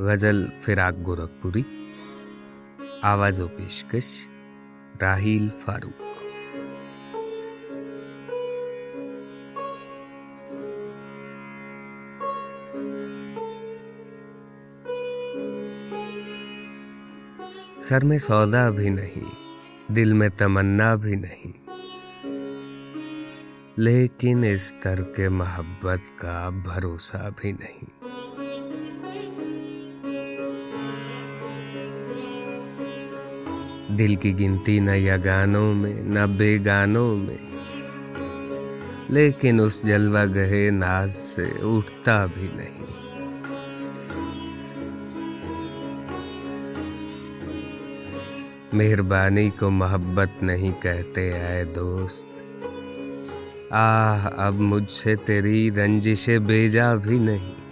غزل فراق گورکھپوری، آواز و پیشکش راہیل فاروق۔ سر میں سودا بھی نہیں، دل میں تمنا بھی نہیں۔ لیکن اس طر کے محبت کا بھروسہ بھی نہیں۔ دل کی گنتی نہ یا گانوں میں، نہ بے گانوں میں۔ لیکن اس جلوہ گہے ناز سے اٹھتا بھی نہیں۔ مہربانی کو محبت نہیں کہتے اے دوست۔ آہ، اب مجھ سے تیری رنجش بیجا بھی نہیں۔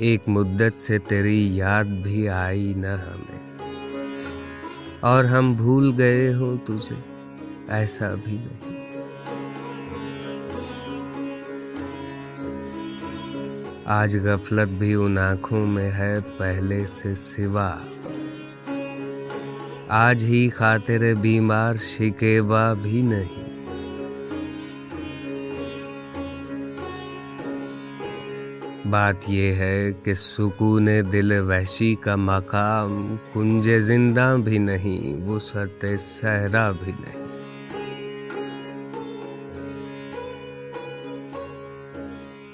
ایک مدت سے تیری یاد بھی آئی نہ ہمیں۔ اور ہم بھول گئے ہوں تجھے، ایسا بھی نہیں۔ آج غفلت بھی ان آنکھوں میں ہے، پہلے سے سوا۔ آج ہی خاطر بیمار شکیبا بھی نہیں۔ بات یہ ہے کہ سکون دل وحشی کا مقام کنج زندہ بھی نہیں، وہ وسعت صحرا بھی نہیں۔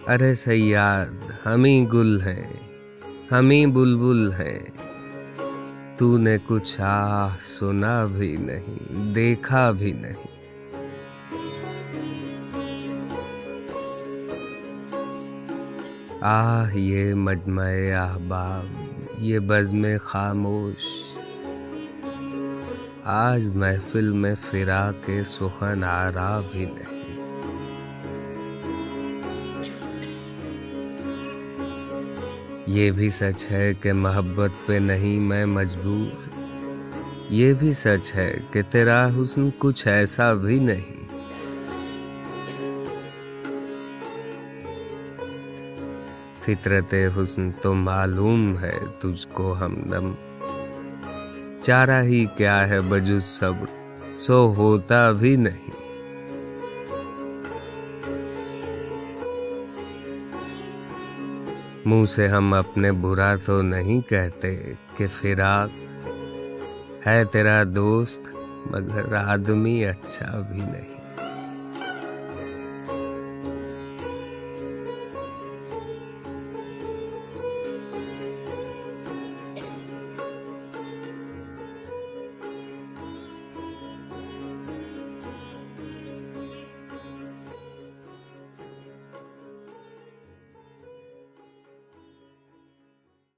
ارے سیاد ہمیں گل ہیں ہمیں بلبل ہیں۔ تو نے کچھ آہ سنا بھی نہیں، دیکھا بھی نہیں۔ آہ، یہ مجمع احباب، یہ بزم خاموش۔ آج محفل میں فرا کے سخن آرا بھی نہیں۔ یہ بھی سچ ہے کہ محبت پہ نہیں میں مجبور۔ یہ بھی سچ ہے کہ تیرا حسن کچھ ایسا بھی نہیں۔ فطرت حسن تو معلوم ہے تجھ کو ہمدم چارہ ہی کیا ہے بجز صبر سو ہوتا بھی نہیں۔ منہ سے ہم اپنے برا تو نہیں کہتے کہ فراق۔ ہے تیرا دوست، مگر آدمی اچھا بھی نہیں۔